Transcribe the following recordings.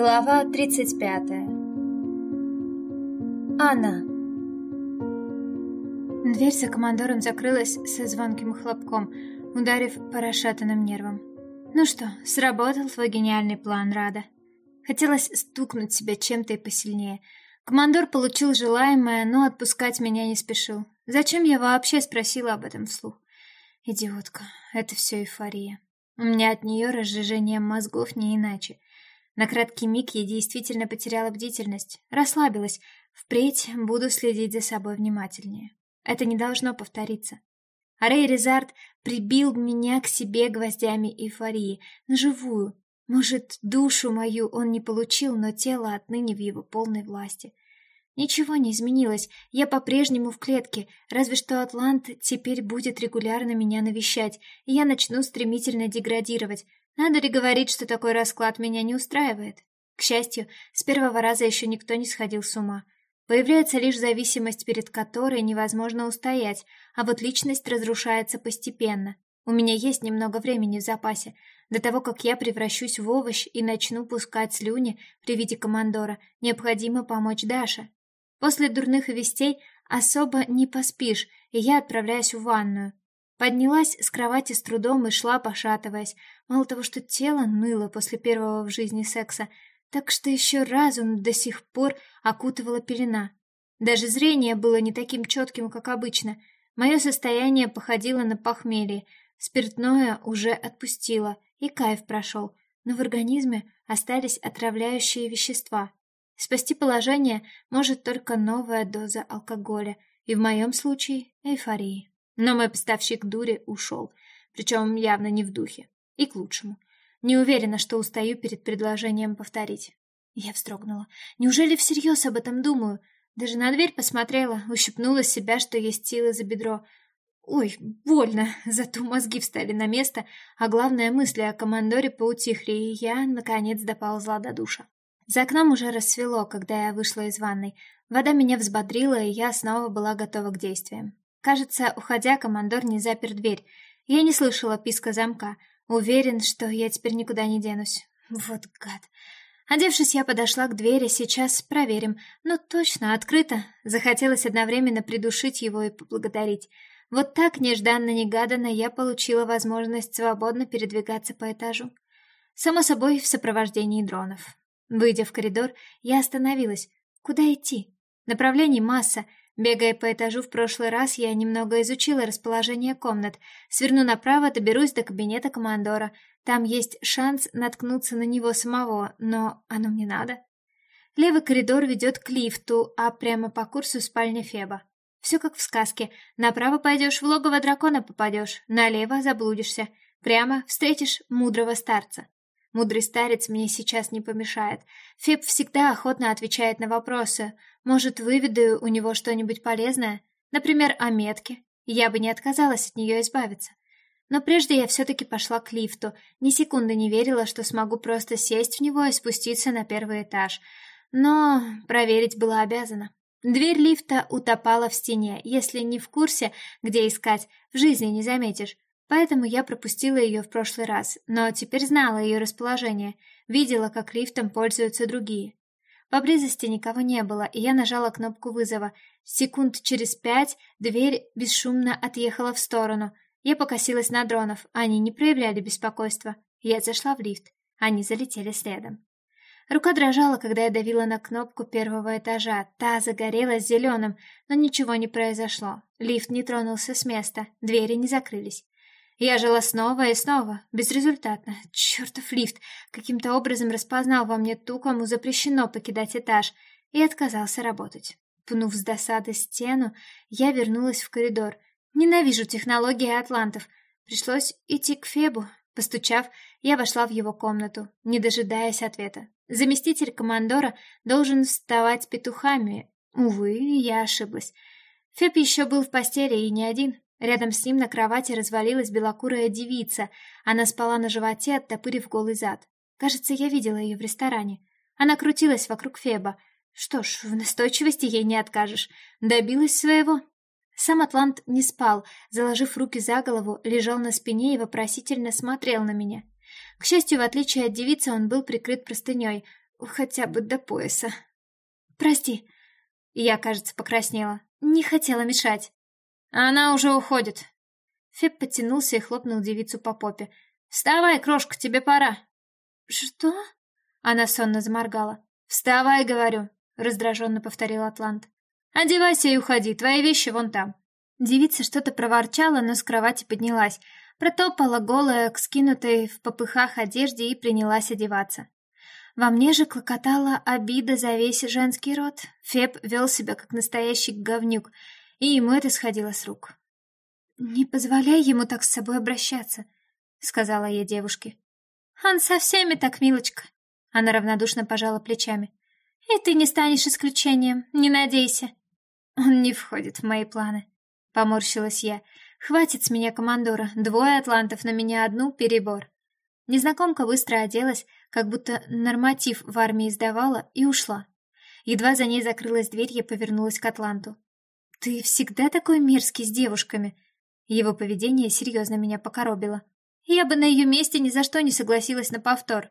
Глава 35 Анна Дверь за командором закрылась со звонким хлопком, ударив по расшатанным нервам. Ну что, сработал твой гениальный план, Рада. Хотелось стукнуть себя чем-то и посильнее. Командор получил желаемое, но отпускать меня не спешил. Зачем я вообще спросила об этом вслух? Идиотка, это все эйфория. У меня от нее разжижение мозгов не иначе. На краткий миг я действительно потеряла бдительность, расслабилась. Впредь буду следить за собой внимательнее. Это не должно повториться. А Рэй Резард прибил меня к себе гвоздями эйфории, на живую. Может, душу мою он не получил, но тело отныне в его полной власти. Ничего не изменилось, я по-прежнему в клетке, разве что Атлант теперь будет регулярно меня навещать, и я начну стремительно деградировать, надо ли говорить, что такой расклад меня не устраивает? К счастью, с первого раза еще никто не сходил с ума. Появляется лишь зависимость, перед которой невозможно устоять, а вот личность разрушается постепенно. У меня есть немного времени в запасе. До того, как я превращусь в овощ и начну пускать слюни при виде командора, необходимо помочь Даше. После дурных вестей особо не поспишь, и я отправляюсь в ванную. Поднялась с кровати с трудом и шла, пошатываясь. Мало того, что тело ныло после первого в жизни секса, так что еще разум до сих пор окутывала пелена. Даже зрение было не таким четким, как обычно. Мое состояние походило на похмелье. Спиртное уже отпустило, и кайф прошел, но в организме остались отравляющие вещества. Спасти положение может только новая доза алкоголя, и в моем случае эйфории. Но мой поставщик дури ушел, причем явно не в духе. И к лучшему. Не уверена, что устаю перед предложением повторить. Я вздрогнула. Неужели всерьез об этом думаю? Даже на дверь посмотрела, ущипнула себя, что есть силы за бедро. Ой, больно, зато мозги встали на место, а главное, мысли о командоре поутихли, и я, наконец, доползла до душа. За окном уже рассвело, когда я вышла из ванной. Вода меня взбодрила, и я снова была готова к действиям. Кажется, уходя, командор не запер дверь. Я не слышала писка замка. Уверен, что я теперь никуда не денусь. Вот гад. Одевшись, я подошла к двери, сейчас проверим. Но точно, открыто. Захотелось одновременно придушить его и поблагодарить. Вот так, нежданно-негаданно, я получила возможность свободно передвигаться по этажу. Само собой, в сопровождении дронов. Выйдя в коридор, я остановилась. Куда идти? Направлений масса, Бегая по этажу в прошлый раз, я немного изучила расположение комнат. Сверну направо, доберусь до кабинета командора. Там есть шанс наткнуться на него самого, но оно мне надо. Левый коридор ведет к лифту, а прямо по курсу спальня Феба. Все как в сказке. Направо пойдешь, в логово дракона попадешь, налево заблудишься. Прямо встретишь мудрого старца. Мудрый старец мне сейчас не помешает. Феб всегда охотно отвечает на вопросы. Может, выведу у него что-нибудь полезное? Например, о метке. Я бы не отказалась от нее избавиться. Но прежде я все-таки пошла к лифту. Ни секунды не верила, что смогу просто сесть в него и спуститься на первый этаж. Но проверить была обязана. Дверь лифта утопала в стене. Если не в курсе, где искать, в жизни не заметишь. Поэтому я пропустила ее в прошлый раз, но теперь знала ее расположение, видела, как лифтом пользуются другие. Поблизости никого не было, и я нажала кнопку вызова. Секунд через пять дверь бесшумно отъехала в сторону. Я покосилась на дронов, они не проявляли беспокойства. Я зашла в лифт, они залетели следом. Рука дрожала, когда я давила на кнопку первого этажа. Та загорелась зеленым, но ничего не произошло. Лифт не тронулся с места, двери не закрылись. Я жила снова и снова, безрезультатно. Чертов лифт каким-то образом распознал во мне ту, кому запрещено покидать этаж, и отказался работать. Пнув с досады стену, я вернулась в коридор. Ненавижу технологии атлантов. Пришлось идти к Фебу. Постучав, я вошла в его комнату, не дожидаясь ответа. Заместитель командора должен вставать петухами. Увы, я ошиблась. Феб еще был в постели и не один. Рядом с ним на кровати развалилась белокурая девица. Она спала на животе, оттопырив голый зад. Кажется, я видела ее в ресторане. Она крутилась вокруг Феба. Что ж, в настойчивости ей не откажешь. Добилась своего. Сам Атлант не спал, заложив руки за голову, лежал на спине и вопросительно смотрел на меня. К счастью, в отличие от девицы, он был прикрыт простыней. хотя бы до пояса. Прости. Я, кажется, покраснела. Не хотела мешать. Она уже уходит. Феб подтянулся и хлопнул девицу по попе. «Вставай, крошка, тебе пора!» «Что?» Она сонно заморгала. «Вставай, говорю!» — раздраженно повторил Атлант. «Одевайся и уходи, твои вещи вон там». Девица что-то проворчала, но с кровати поднялась, протопала голая к скинутой в попыхах одежде и принялась одеваться. Во мне же клокотала обида за весь женский род. Феб вел себя как настоящий говнюк, и ему это сходило с рук. «Не позволяй ему так с собой обращаться», — сказала я девушке. «Он со всеми так, милочка», — она равнодушно пожала плечами. «И ты не станешь исключением, не надейся». «Он не входит в мои планы», — поморщилась я. «Хватит с меня командора, двое атлантов на меня одну — перебор». Незнакомка быстро оделась, как будто норматив в армии сдавала, и ушла. Едва за ней закрылась дверь, я повернулась к Атланту. «Ты всегда такой мерзкий с девушками!» Его поведение серьезно меня покоробило. Я бы на ее месте ни за что не согласилась на повтор.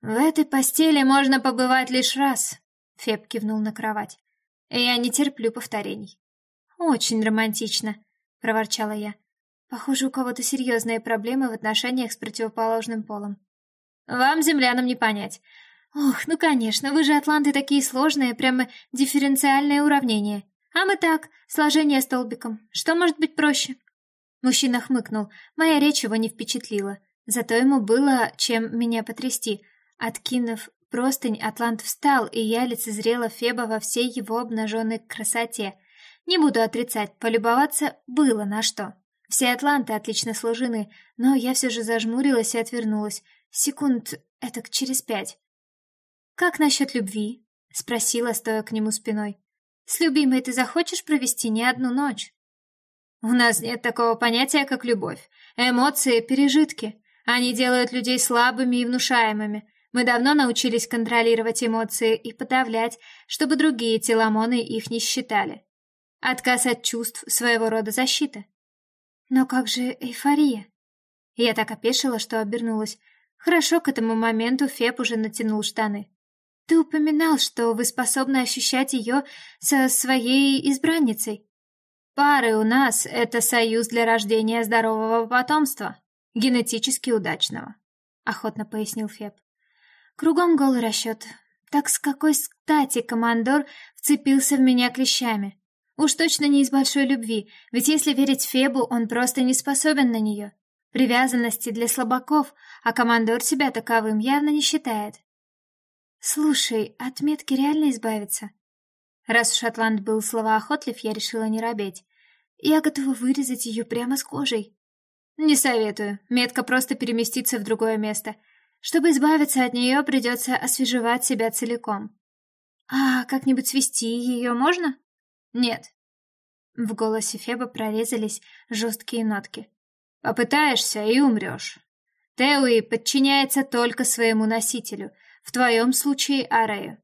«В этой постели можно побывать лишь раз», — Феб кивнул на кровать. «Я не терплю повторений». «Очень романтично», — проворчала я. «Похоже, у кого-то серьезные проблемы в отношениях с противоположным полом». «Вам, землянам, не понять. Ох, ну конечно, вы же атланты такие сложные, прямо дифференциальные уравнения. А мы так, сложение столбиком. Что может быть проще? Мужчина хмыкнул. Моя речь его не впечатлила. Зато ему было чем меня потрясти. Откинув простынь, Атлант встал, и я лицезрела Феба во всей его обнаженной красоте. Не буду отрицать, полюбоваться было на что. Все атланты отлично сложены, но я все же зажмурилась и отвернулась. Секунд этак через пять. «Как насчет любви?» — спросила, стоя к нему спиной. С любимой ты захочешь провести не одну ночь? У нас нет такого понятия, как любовь. Эмоции — пережитки. Они делают людей слабыми и внушаемыми. Мы давно научились контролировать эмоции и подавлять, чтобы другие теламоны их не считали. Отказ от чувств — своего рода защита. Но как же эйфория? Я так опешила, что обернулась. Хорошо, к этому моменту Феб уже натянул штаны. Ты упоминал, что вы способны ощущать ее со своей избранницей. Пары у нас — это союз для рождения здорового потомства, генетически удачного, — охотно пояснил Феб. Кругом голый расчет. Так с какой стати командор вцепился в меня клещами? Уж точно не из большой любви, ведь если верить Фебу, он просто не способен на нее. Привязанности для слабаков, а командор себя таковым явно не считает. «Слушай, от метки реально избавиться?» Раз Шотланд был словоохотлив, я решила не робеть. Я готова вырезать ее прямо с кожей. «Не советую. Метка просто переместится в другое место. Чтобы избавиться от нее, придется освежевать себя целиком». «А как-нибудь свести ее можно?» «Нет». В голосе Феба прорезались жесткие нотки. «Попытаешься и умрешь. Теуи подчиняется только своему носителю — в твоем случае Арею.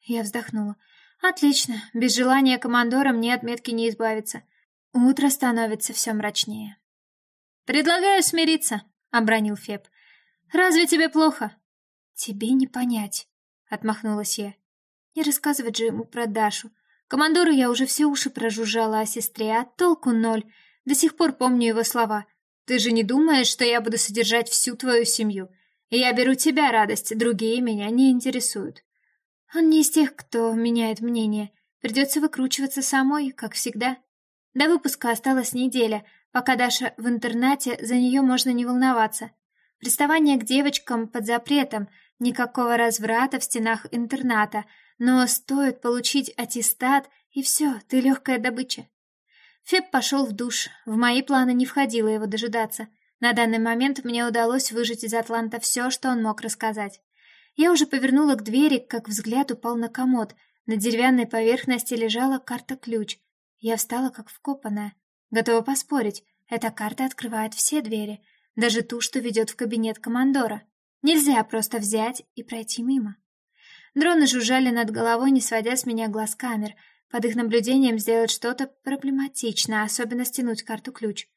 Я вздохнула. Отлично. Без желания командора мне от метки не избавиться. Утро становится все мрачнее. Предлагаю смириться, обронил Феб. Разве тебе плохо? Тебе не понять, отмахнулась я. Не рассказывать же ему про Дашу. Командору я уже все уши прожужжала о сестре, а толку ноль. До сих пор помню его слова. Ты же не думаешь, что я буду содержать всю твою семью? Я беру тебя, радость, другие меня не интересуют. Он не из тех, кто меняет мнение. Придется выкручиваться самой, как всегда. До выпуска осталась неделя, пока Даша в интернате, за нее можно не волноваться. Приставание к девочкам под запретом, никакого разврата в стенах интерната, но стоит получить аттестат, и все, ты легкая добыча. Феб пошел в душ, в мои планы не входило его дожидаться — на данный момент мне удалось выжать из Атланта все, что он мог рассказать. Я уже повернула к двери, как взгляд упал на комод. На деревянной поверхности лежала карта-ключ. Я встала как вкопанная. Готова поспорить, эта карта открывает все двери, даже ту, что ведет в кабинет командора. Нельзя просто взять и пройти мимо. Дроны жужжали над головой, не сводя с меня глаз камер. Под их наблюдением сделать что-то проблематично, особенно стянуть карту-ключ.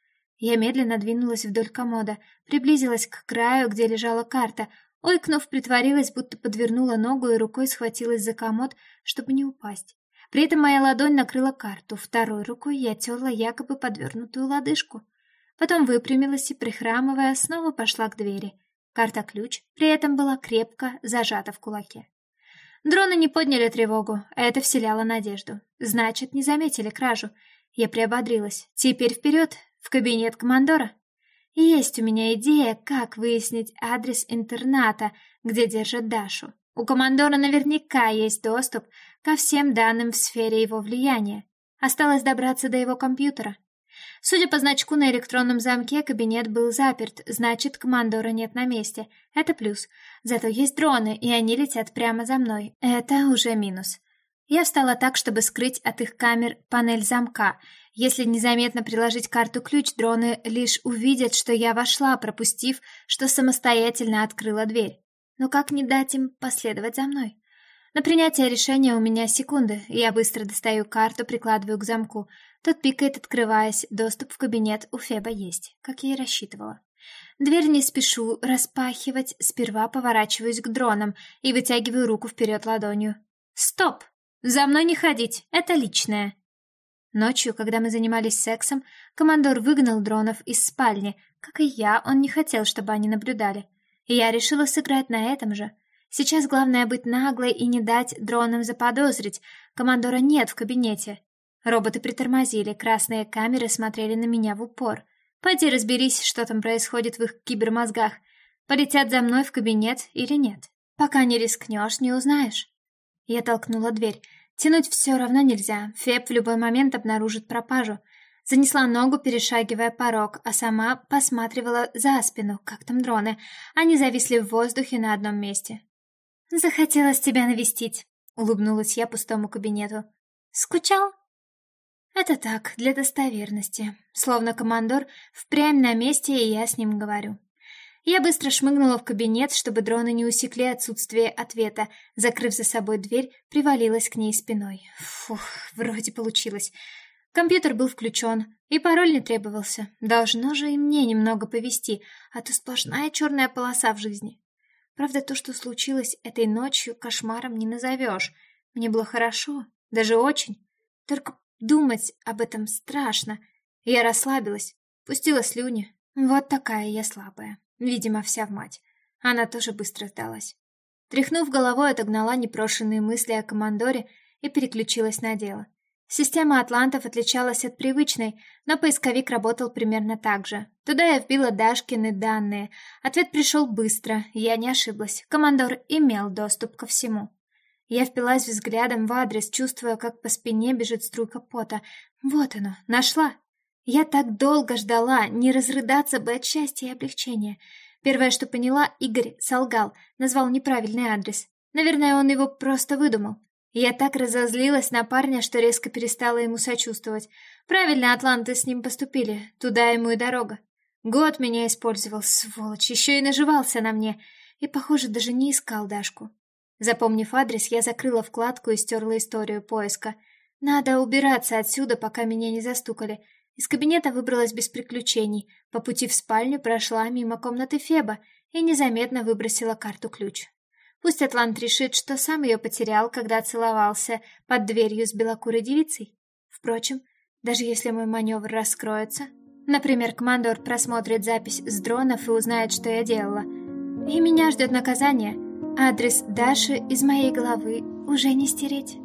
Я медленно двинулась вдоль комода, приблизилась к краю, где лежала карта, Ойкнув, притворилась, будто подвернула ногу и рукой схватилась за комод, чтобы не упасть. При этом моя ладонь накрыла карту, второй рукой я терла якобы подвернутую лодыжку. Потом выпрямилась и, прихрамывая, снова пошла к двери. Карта-ключ при этом была крепко зажата в кулаке. Дроны не подняли тревогу, а это вселяло надежду. Значит, не заметили кражу. Я приободрилась. Теперь вперед, в кабинет командора. Есть у меня идея, как выяснить адрес интерната, где держат Дашу. У командора наверняка есть доступ ко всем данным в сфере его влияния. Осталось добраться до его компьютера. Судя по значку на электронном замке, кабинет был заперт, значит, командора нет на месте. Это плюс. Зато есть дроны, и они летят прямо за мной. Это уже минус. Я встала так, чтобы скрыть от их камер панель замка. Если незаметно приложить карту-ключ, дроны лишь увидят, что я вошла, пропустив, что самостоятельно открыла дверь. Но как не дать им последовать за мной? На принятие решения у меня секунды. Я быстро достаю карту, прикладываю к замку. Тот пикает, открываясь. Доступ в кабинет у Феба есть, как я и рассчитывала. Дверь не спешу распахивать, сперва поворачиваюсь к дронам и вытягиваю руку вперед ладонью. «Стоп! За мной не ходить, это личное!» Ночью, когда мы занимались сексом, командор выгнал дронов из спальни. Как и я, он не хотел, чтобы они наблюдали. И я решила сыграть на этом же. Сейчас главное быть наглой и не дать дронам заподозрить. Командора нет в кабинете. Роботы притормозили, красные камеры смотрели на меня в упор. Пойди разберись, что там происходит в их кибермозгах. Полетят за мной в кабинет или нет. Пока не рискнешь, не узнаешь. Я толкнула дверь. Тянуть все равно нельзя. Феб в любой момент обнаружит пропажу. Занесла ногу, перешагивая порог, а сама посматривала за спину, как там дроны. Они зависли в воздухе на одном месте. «Захотелось тебя навестить», — улыбнулась я пустому кабинету. «Скучал?» «Это так, для достоверности. Словно командор впрямь на месте, и я с ним говорю. Я быстро шмыгнула в кабинет, чтобы дроны не усекли отсутствие ответа. Закрыв за собой дверь, привалилась к ней спиной. Фух, вроде получилось. Компьютер был включен, и пароль не требовался. Должно же и мне немного повести, а то сплошная черная полоса в жизни. Правда, то, что случилось этой ночью, кошмаром не назовешь. Мне было хорошо, даже очень. Только думать об этом страшно. Я расслабилась, пустила слюни. Вот такая я слабая. Видимо, вся в мать. Она тоже быстро сдалась. Тряхнув головой, отогнала непрошенные мысли о командоре и переключилась на дело. Система атлантов отличалась от привычной, но поисковик работал примерно так же. Туда я вбила Дашкины данные. Ответ пришел быстро, я не ошиблась. Командор имел доступ ко всему. Я впилась взглядом в адрес, чувствуя, как по спине бежит струйка пота. Вот оно, нашла. Я так долго ждала, не разрыдаться бы от счастья и облегчения. Первое, что поняла, Игорь солгал, назвал неправильный адрес. Наверное, он его просто выдумал. Я так разозлилась на парня, что резко перестала ему сочувствовать. Правильно атланты с ним поступили, туда ему и дорога. Год меня использовал, сволочь, еще и наживался на мне. И, похоже, даже не искал Дашку. Запомнив адрес, я закрыла вкладку и стерла историю поиска. Надо убираться отсюда, пока меня не застукали. Из кабинета выбралась без приключений. По пути в спальню прошла мимо комнаты Феба и незаметно выбросила карту-ключ. Пусть Атлант решит, что сам ее потерял, когда целовался под дверью с белокурой девицей. Впрочем, даже если мой маневр раскроется, например, командор просмотрит запись с дронов и узнает, что я делала, и меня ждет наказание, адрес Даши из моей головы уже не стереть.